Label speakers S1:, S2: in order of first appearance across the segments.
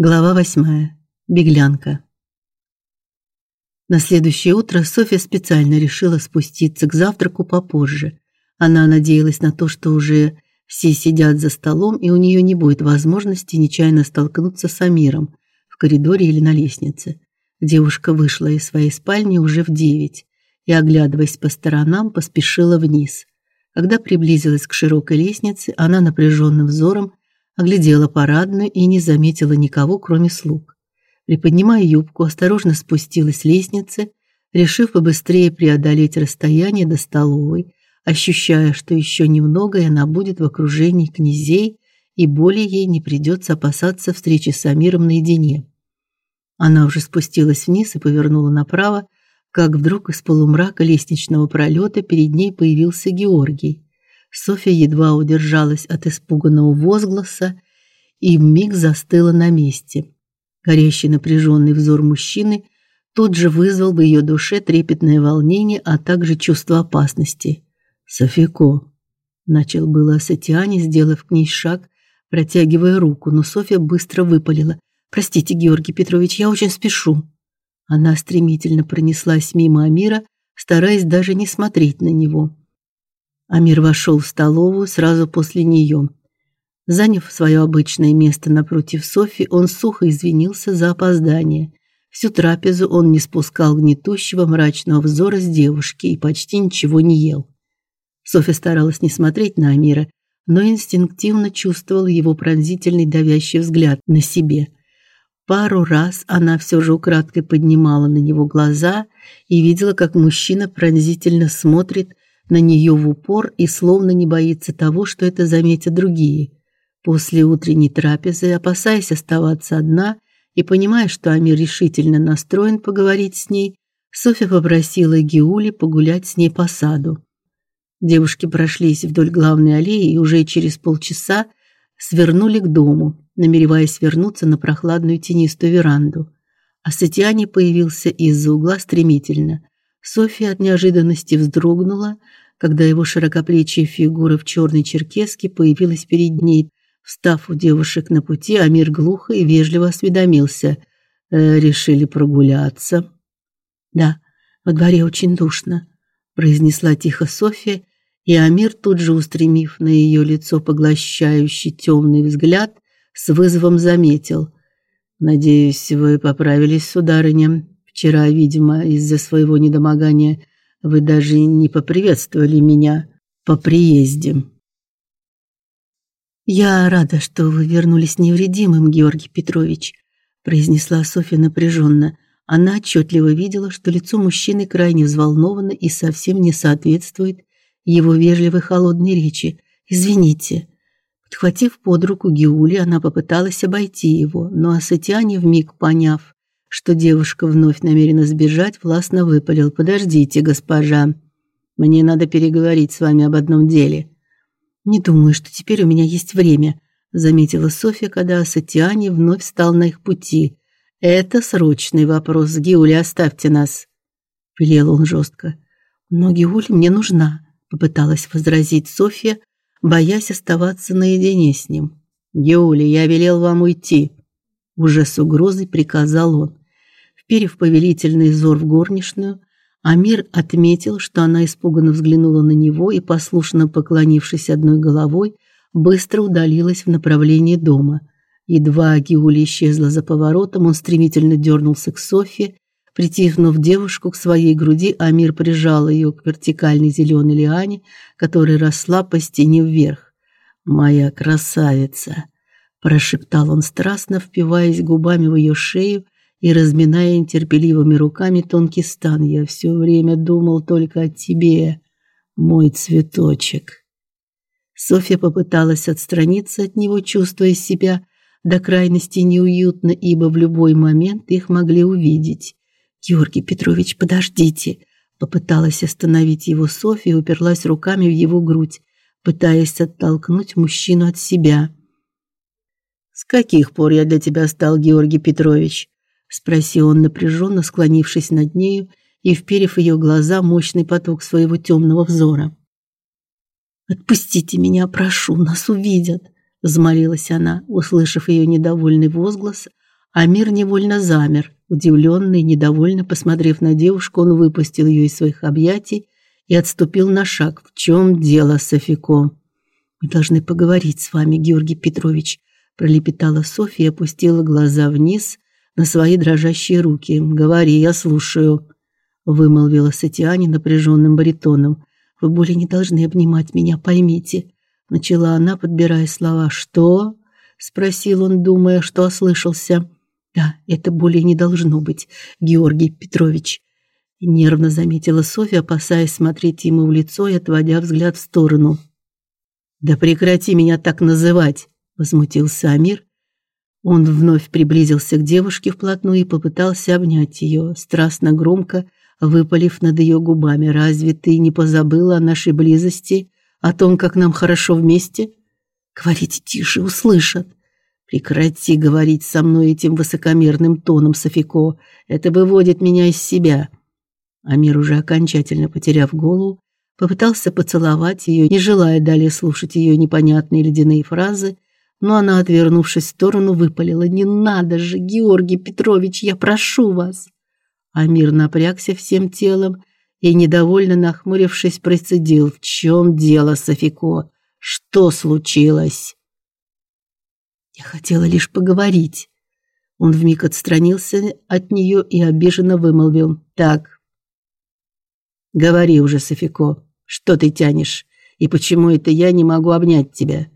S1: Глава восьмая. Беглянка. На следующее утро Софья специально решила спуститься к завтраку попозже. Она надеялась на то, что уже все сидят за столом, и у нее не будет возможности нечаянно столкнуться с Амиром в коридоре или на лестнице. Девушка вышла из своей спальни уже в девять и, оглядываясь по сторонам, поспешила вниз. Когда приблизилась к широкой лестнице, она напряженным взором оглядела парадную и не заметила никого, кроме слуг. Приподнимая юбку, осторожно спустилась с лестницы, решив побыстрее преодолеть расстояние до столовой, ощущая, что еще немного и она будет в окружении князей, и более ей не придется опасаться встречи с Амиром наедине. Она уже спустилась вниз и повернула направо, как вдруг из полумрака лестничного пролета перед ней появился Георгий. Софья едва удержалась от испуганного возгласа и вмиг застыла на месте. Горящий напряженный взор мужчины тут же вызвал в ее душе трепетное волнение, а также чувство опасности. "Софико", начал было Сатиани, сделав к ней шаг, протягивая руку, но Софья быстро выпалила: "Простите, Георгий Петрович, я очень спешу". Она стремительно пронеслась мимо Амира, стараясь даже не смотреть на него. Амир вошел в столовую сразу после нее. Заняв свое обычное место напротив Софи, он сухо извинился за опоздание. Всю трапезу он не спускал гнетущего мрачного взора с девушки и почти ничего не ел. Софья старалась не смотреть на Амира, но инстинктивно чувствовала его пронзительный давящий взгляд на себе. Пару раз она все же украдкой поднимала на него глаза и видела, как мужчина пронзительно смотрит на нее в упор и словно не боится того, что это заметят другие. После утренней трапезы, опасаясь оставаться одна и понимая, что Амир решительно настроен поговорить с ней, Софья попросила Гиули погулять с ней по саду. Девушки прошлись вдоль главной аллеи и уже через полчаса свернули к дому, намереваясь вернуться на прохладную тенистую веранду. А Сатиане появился из-за угла стремительно. Софья от неожиданности вздрогнула, когда его широкоплечья фигура в черной черкеске появилась перед ней. Встав у девушек на пути, Амир глухо и вежливо осведомился: э, "Решили прогуляться?" "Да, во дворе очень душно", произнесла тихо Софья, и Амир тут же устремив на ее лицо поглощающий темный взгляд, с вызовом заметил: "Надеюсь, вы поправились, сударыня. Вчера, видимо, из-за своего недомогания вы даже не поприветствовали меня по приезде. Я рада, что вы вернулись невредимым, Георгий Петрович, произнесла Софья напряженно. Она отчетливо видела, что лицо мужчины крайне взволновано и совсем не соответствует его вежливой холодной речи. Извините. Подхватив под руку Гиули, она попыталась обойти его, но Асатиане вмиг поняв, что девушка вновь намерена сбежать, властно выпалил: "Подождите, госпожа. Мне надо переговорить с вами об одном деле". "Не думаю, что теперь у меня есть время", заметила Софья, когда Сатиани вновь встал на их пути. "Это срочный вопрос, Гиули, оставьте нас", велел он жестко. "Но Гиули мне нужна", попыталась возразить Софья, боясь оставаться наедине с ним. "Гиули, я велел вам уйти", уже с угрозой приказал он. Вперев повелительный взор в горничную, Амир отметил, что она испуганно взглянула на него и, послушно поклонившись одной головой, быстро удалилась в направлении дома. Едва Гиули исчезла за поворотом, он стремительно дернулся к Софье. Притиснув девушку к своей груди, Амир прижал ее к вертикальной зеленой лиане, которая росла по стене вверх. «Моя красавица!» – прошептал он страстно, впиваясь губами в ее шею и разминая нетерпеливыми руками тонкий стан. Я все время думал только о тебе, мой цветочек. Софья попыталась отстраниться от него, чувствуя себя до крайности неуютно, ибо в любой момент их могли увидеть. Георгий Петрович, подождите, попыталась остановить его Софья уперлась руками в его грудь, пытаясь оттолкнуть мужчину от себя. С каких пор я для тебя стал Георгий Петрович? Спросил он напряженно, склонившись над нею и вперев ее глаза мощный поток своего темного взора. Отпустите меня, прошу, нас увидят, взмолилась она, услышав ее недовольный возглас. Амир невольно замер, удивленный, недовольно посмотрев на девушку, он выпустил ее из своих объятий и отступил на шаг. В чем дело, Софико? Мы должны поговорить с вами, Георгий Петрович, пролепетала Софья и опустила глаза вниз на свои дрожащие руки. Говори, я слушаю, вымолвила Сатиане напряженным баритоном. Вы более не должны обнимать меня, поймите, начала она, подбирая слова. Что? спросил он, думая, что ослышался. Да, это более не должно быть, Георгий Петрович, нервно заметила Софья, опасаясь смотреть ему в лицо и отводя взгляд в сторону. Да прекрати меня так называть, возмутился Амир. Он вновь приблизился к девушке вплотную и попытался обнять ее, страстно громко выпалив над ее губами: "Разве ты не позабыла о нашей близости, о том, как нам хорошо вместе?" Говорите тише, услышат. Прекрати говорить со мной этим высокомерным тоном, Софико. Это выводит меня из себя. Амир уже окончательно потеряв голову, попытался поцеловать ее, не желая далее слушать ее непонятные ледяные фразы, но она, отвернувшись в сторону, выпалила: "Не надо же, Георгий Петрович, я прошу вас". Амир напрягся всем телом и недовольно нахмурившись процедил: "В чем дело, Софико? Что случилось?" "Я хотела лишь поговорить". Он вмиг отстранился от нее и обиженно вымолвил: "Так. Говори уже, Софико, что ты тянешь? И почему это я не могу обнять тебя?"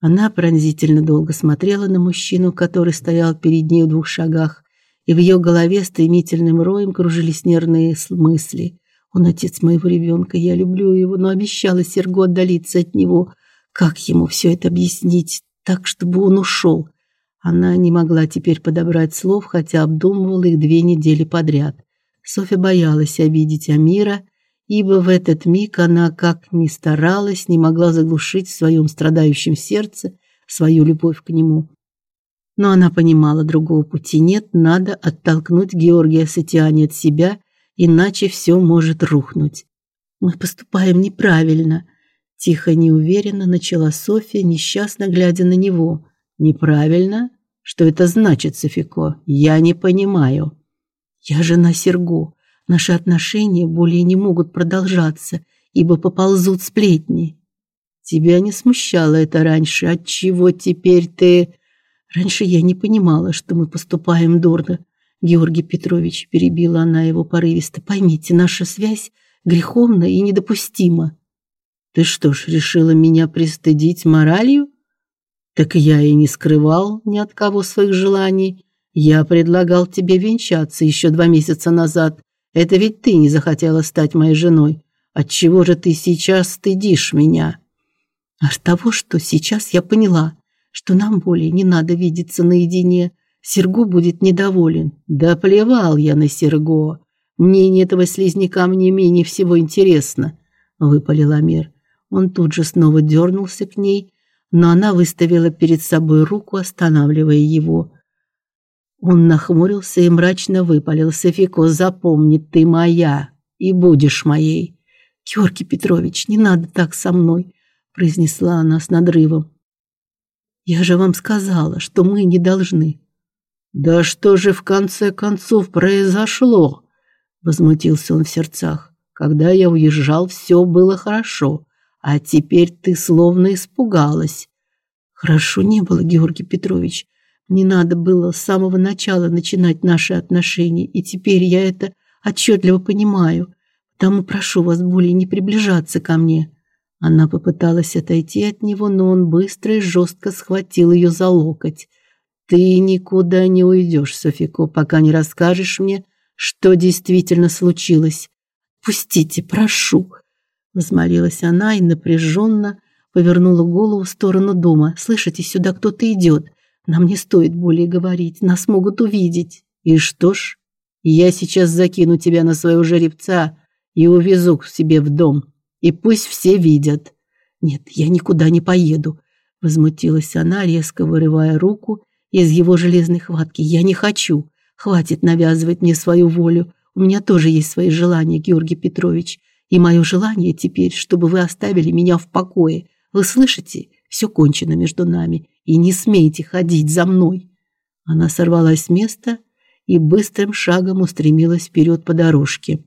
S1: Она пронзительно долго смотрела на мужчину, который стоял перед ней в двух шагах, и в ее голове стремительным роем кружились нервные мысли. Он отец моего ребенка, я люблю его, но обещала Серго отдалиться от него. Как ему все это объяснить так, чтобы он ушел? Она не могла теперь подобрать слов, хотя обдумывала их две недели подряд. Софья боялась обидеть Амира, ибо в этот миг она, как ни старалась, не могла заглушить в своем страдающем сердце свою любовь к нему. Но она понимала, другого пути нет, надо оттолкнуть Георгия Сатиани от себя, иначе все может рухнуть. Мы поступаем неправильно, тихо, неуверенно начала Софья, несчастно глядя на него. Неправильно? Что это значит, Софико? Я не понимаю. Я жена Серго. Наши отношения более не могут продолжаться, ибо поползут сплетни. Тебя не смущало это раньше, отчего теперь ты Раньше я не понимала, что мы поступаем дурно. Георгий Петрович перебила она его порывисто. Поймите, наша связь греховна и недопустима. Ты что ж, решила меня пристыдить моралью? Так я и не скрывал ни от кого своих желаний. Я предлагал тебе венчаться еще два месяца назад. Это ведь ты не захотела стать моей женой. Отчего же ты сейчас стыдишь меня? Аж того, что сейчас я поняла, что нам более не надо видеться наедине. Серго будет недоволен. Да плевал я на Серго. Мнение этого слизняка мне менее всего интересно, выпалил Амир. Он тут же снова дернулся к ней, но она выставила перед собой руку, останавливая его. Он нахмурился и мрачно выпалил: "Софико, запомни, ты моя и будешь моей". Георгий Петрович, не надо так со мной, произнесла она с надрывом. Я же вам сказала, что мы не должны. Да что же в конце концов произошло? возмутился он в сердцах. Когда я уезжал, все было хорошо, а теперь ты словно испугалась. Хорошо не было, Георгий Петрович. Не надо было с самого начала начинать наши отношения, и теперь я это отчетливо понимаю. Потому прошу вас более не приближаться ко мне. Она попыталась отойти от него, но он быстро и жестко схватил ее за локоть. Ты никуда не уйдешь, Софико, пока не расскажешь мне, что действительно случилось. Пустите, прошу, взмолилась она и напряженно повернула голову в сторону дома. Слышите, сюда кто-то идет. Нам не стоит более говорить, нас могут увидеть. И что ж, я сейчас закину тебя на своего жеребца и увезу к себе в дом. И пусть все видят. Нет, я никуда не поеду, возмутилась она, резко вырывая руку из его железной хватки. Я не хочу. Хватит навязывать мне свою волю. У меня тоже есть свои желания, Георгий Петрович, и мое желание теперь, чтобы вы оставили меня в покое. Вы слышите? Все кончено между нами, и не смейте ходить за мной. Она сорвалась с места и быстрым шагом устремилась вперед по дорожке.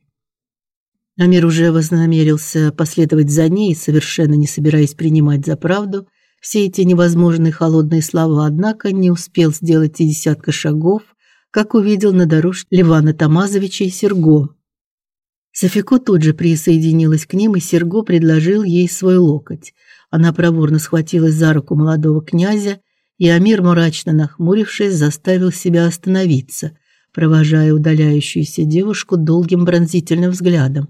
S1: Амир уже вознамерился последовать за ней, совершенно не собираясь принимать за правду все эти невозможные холодные слова, однако не успел сделать и десятка шагов, как увидел на дорожке Левана Тамазовича и Серго. Софико тут же присоединилась к ним, и Серго предложил ей свой локоть. Она проворно схватилась за руку молодого князя, и Амир, мрачно нахмурившись, заставил себя остановиться, провожая удаляющуюся девушку долгим пронзительным взглядом.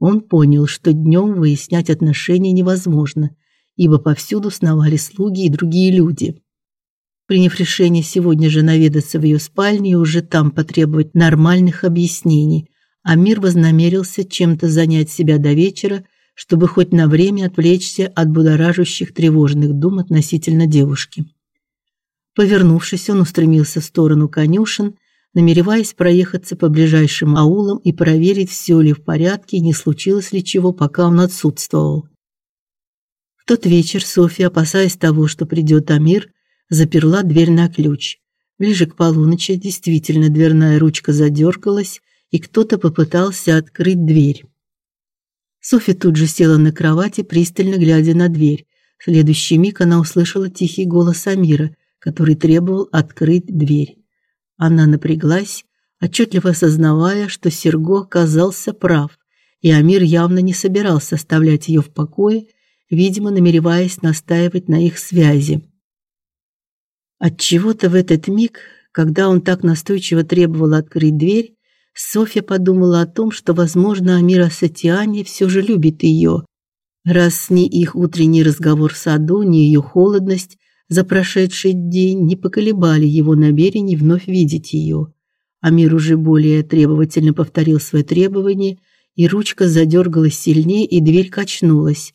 S1: Он понял, что днем выяснять отношения невозможно, ибо повсюду сновали слуги и другие люди. Приняв решение сегодня же наведаться в ее спальню и уже там потребовать нормальных объяснений, Амир вознамерился чем-то занять себя до вечера, чтобы хоть на время отвлечься от будоражащих тревожных дум относительно девушки. Повернувшись, он устремился в сторону конюшен, намереваясь проехаться по ближайшим аулам и проверить, все ли в порядке и не случилось ли чего, пока он отсутствовал. В тот вечер Софья, опасаясь того, что придет Амир, заперла дверь на ключ. Ближе к полуночи действительно дверная ручка задергалась, и кто-то попытался открыть дверь. Софья тут же села на кровати, пристально глядя на дверь. В следующий миг она услышала тихий голос Амира, который требовал открыть дверь. Она напряглась, отчетливо осознавая, что Серго оказался прав, и Амир явно не собирался оставлять ее в покое, видимо, намереваясь настаивать на их связи. От чего-то в этот миг, когда он так настойчиво требовал открыть дверь, Софья подумала о том, что, возможно, Амира Сатиани все же любит ее, раз ни их утренний разговор в саду, ни ее холодность за прошедший день не поколебали его намерений вновь видеть ее. Амир уже более требовательно повторил свои требования, и ручка задергалась сильнее, и дверь качнулась.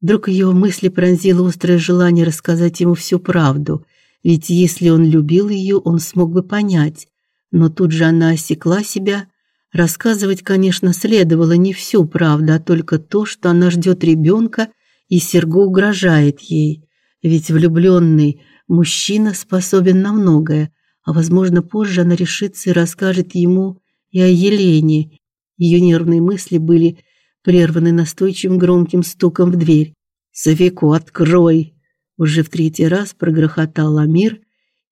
S1: Вдруг ее мысли пронзило острое желание рассказать ему всю правду, ведь если он любил ее, он смог бы понять, но тут же она осекла себя. Рассказывать, конечно, следовало не всю правду, а только то, что она ждет ребенка, и Серго угрожает ей. Ведь влюбленный мужчина способен на многое, а возможно, позже она решится и расскажет ему и о Елене. Ее нервные мысли были прерваны настойчивым громким стуком в дверь. "Савико, открой!" уже в третий раз прогрохотал Амир,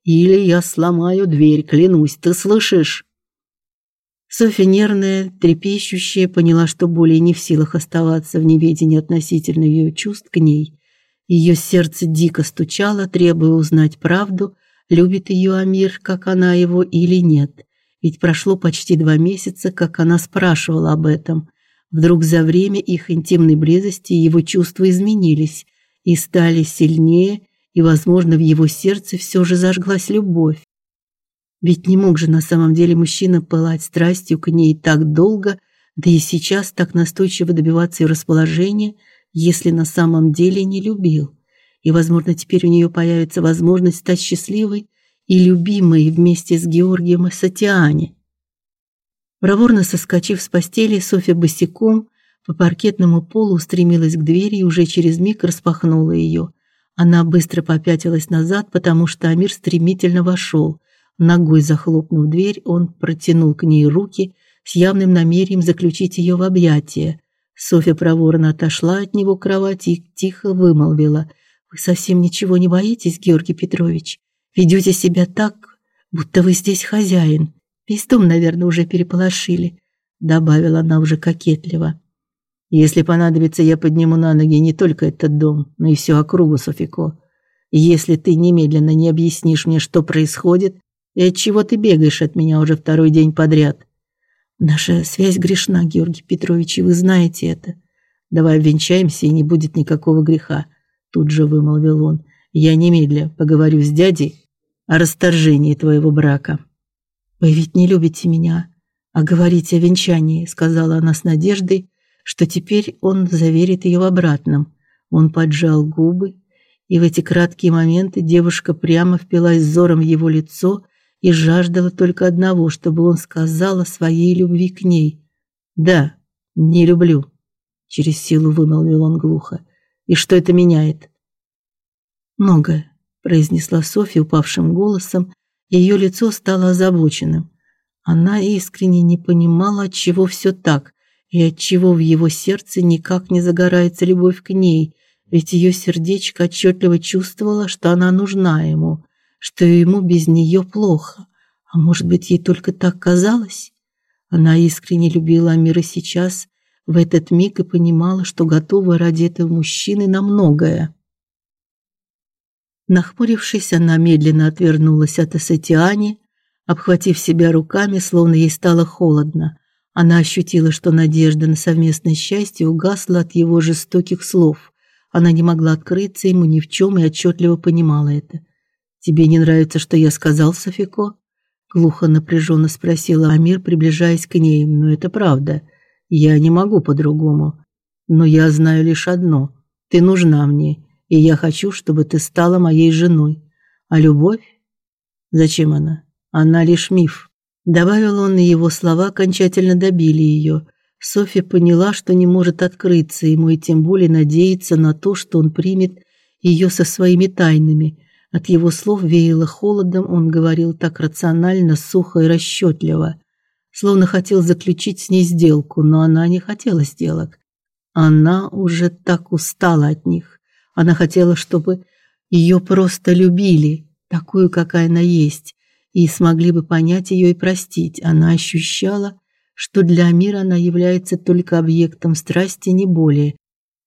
S1: или я сломаю дверь, клянусь, ты слышишь? Софья нервная, трепещущая, поняла, что более не в силах оставаться в неведении относительно ее чувств к ней. Ее сердце дико стучало, требуя узнать правду, любит ее Амир, как она его или нет. Ведь прошло почти два месяца, как она спрашивала об этом. Вдруг за время их интимной близости его чувства изменились и стали сильнее и, возможно, в его сердце все же зажглась любовь. Ведь не мог же на самом деле мужчина пылать страстью к ней так долго, да и сейчас так настойчиво добиваться ее расположения, если на самом деле не любил. И, возможно, теперь у нее появится возможность стать счастливой и любимой вместе с Георгием Сатиани. Проворно соскочив с постели, Софья босиком по паркетному полу устремилась к двери и уже через миг распахнула ее. Она быстро попятилась назад, потому что Амир стремительно вошел. Ногой захлопнув дверь, он протянул к ней руки с явным намерением заключить ее в объятия. Софья проворно отошла от него к кровати и тихо вымолвила: "Вы совсем ничего не боитесь, Георгий Петрович? Ведете себя так, будто вы здесь хозяин. Весь дом, наверное, уже переполошили", добавила она уже кокетливо. Если понадобится, я подниму на ноги не только этот дом, но и всю округу Софико. Если ты немедленно не объяснишь мне, что происходит, и от чего ты бегаешь от меня уже второй день подряд. Наша связь грешна, Георгий Петрович, и вы знаете это. Давай венчаемся, и не будет никакого греха, тут же вымолвил он. Я немедля поговорю с дядей о расторжении твоего брака. Вы ведь не любите меня, а говорите о венчании, сказала она с надеждой что теперь он заверит ее в обратном. Он поджал губы, и в эти краткие моменты девушка прямо впилась взором в его лицо и жаждала только одного, чтобы он сказал о своей любви к ней. "Да, не люблю", через силу вымолвил он глухо. "И что это меняет?" "Многое", произнесла Софья упавшим голосом, Ее лицо стало озабоченным. Она искренне не понимала, от чего все так, и от чего в его сердце никак не загорается любовь к ней, ведь ее сердечко отчетливо чувствовало, что она нужна ему, что ему без нее плохо. А может быть, ей только так казалось? Она искренне любила Амира сейчас, в этот миг и понимала, что готова ради этого мужчины на многое. Нахмурившись, она медленно отвернулась от Асатиани, обхватив себя руками, словно ей стало холодно. Она ощутила, что надежда на совместное счастье угасла от его жестоких слов. Она не могла открыться ему ни в чем и отчетливо понимала это. Тебе не нравится, что я сказал, Софико? глухо напряженно спросила Амир, приближаясь к ней. Но это правда. Я не могу по-другому. Но я знаю лишь одно: ты нужна мне, и я хочу, чтобы ты стала моей женой. А любовь? Зачем она? Она лишь миф. Добавил он, и его слова окончательно добили ее. Софья поняла, что не может открыться ему и тем более надеяться на то, что он примет ее со своими тайнами. От его слов веяло холодом, он говорил так рационально, сухо и расчетливо, словно хотел заключить с ней сделку, но она не хотела сделок. Она уже так устала от них. Она хотела, чтобы ее просто любили, такую, какая она есть, и смогли бы понять ее и простить. Она ощущала, что для мира она является только объектом страсти, не более.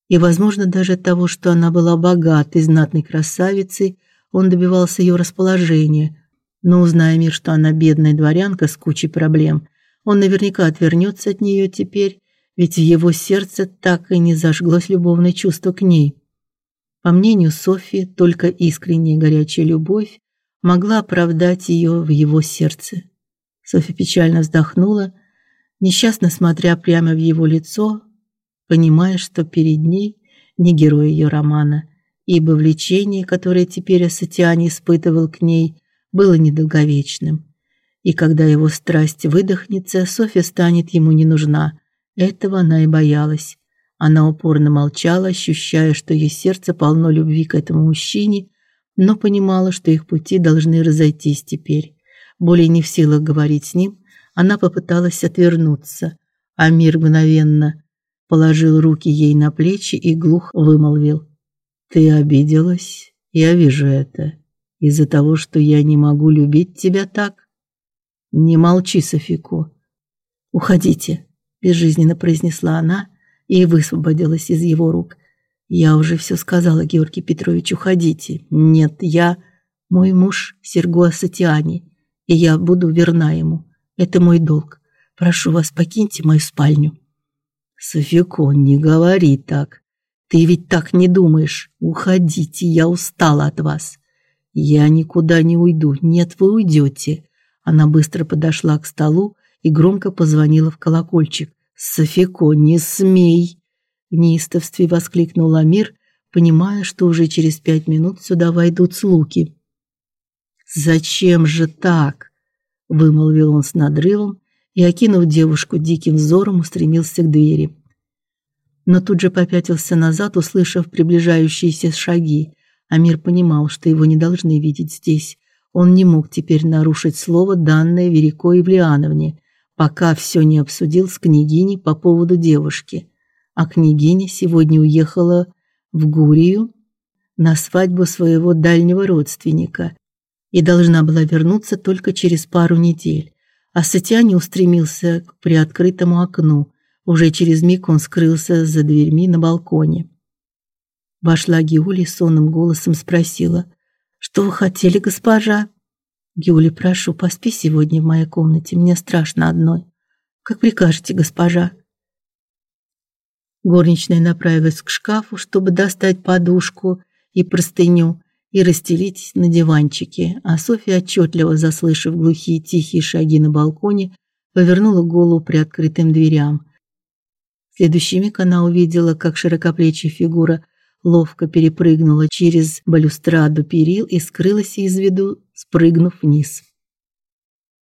S1: И, возможно, даже того, что она была богатой, знатной красавицей, он добивался ее расположения. Но узная мир, что она бедная дворянка с кучей проблем, он наверняка отвернется от нее теперь, ведь в его сердце так и не зажглось любовное чувство к ней. По мнению Софии, только искренняя горячая любовь могла оправдать ее в его сердце. Софья печально вздохнула несчастно смотря прямо в его лицо, понимая, что перед ней не герой ее романа, ибо влечение, которое теперь Асатиан испытывал к ней, было недолговечным. И когда его страсть выдохнется, Софья станет ему не нужна. Этого она и боялась. Она упорно молчала, ощущая, что ее сердце полно любви к этому мужчине, но понимала, что их пути должны разойтись теперь. Более не в силах говорить с ним, она попыталась отвернуться, а мир мгновенно положил руки ей на плечи и глухо вымолвил: "Ты обиделась? Я вижу это. Из-за того, что я не могу любить тебя так? Не молчи, Софико. Уходите", безжизненно произнесла она и высвободилась из его рук. Я уже все сказала, Георгий Петрович, уходите. Нет, я мой муж Серго Сатиани, и я буду верна ему. Это мой долг. Прошу вас, покиньте мою спальню. Софико, не говори так. Ты ведь так не думаешь. Уходите, я устала от вас. Я никуда не уйду. Нет, вы уйдете. Она быстро подошла к столу и громко позвонила в колокольчик. Софико, не смей, неистовстве воскликнул Амир, понимая, что уже через пять минут сюда войдут слуги. Зачем же так? вымолвил он с надрывом и, окинув девушку диким взором, устремился к двери. Но тут же попятился назад, услышав приближающиеся шаги. Амир понимал, что его не должны видеть здесь. Он не мог теперь нарушить слово, данное Верико Евлеановне, пока все не обсудил с княгиней по поводу девушки. А княгиня сегодня уехала в Гурию на свадьбу своего дальнего родственника, и должна была вернуться только через пару недель. А Сатяне устремился к приоткрытому окну. Уже через миг он скрылся за дверьми на балконе. Вошла Гиули сонным голосом спросила: "Что вы хотели, госпожа?" "Гиули, прошу, поспи сегодня в моей комнате, мне страшно одной". "Как прикажете, госпожа". Горничная направилась к шкафу, чтобы достать подушку и простыню, и расстелить на диванчике, а Софья, отчетливо заслышав глухие тихие шаги на балконе, повернула голову при открытым дверям. В следующий миг она увидела, как широкоплечья фигура ловко перепрыгнула через балюстраду перил и скрылась из виду, спрыгнув вниз.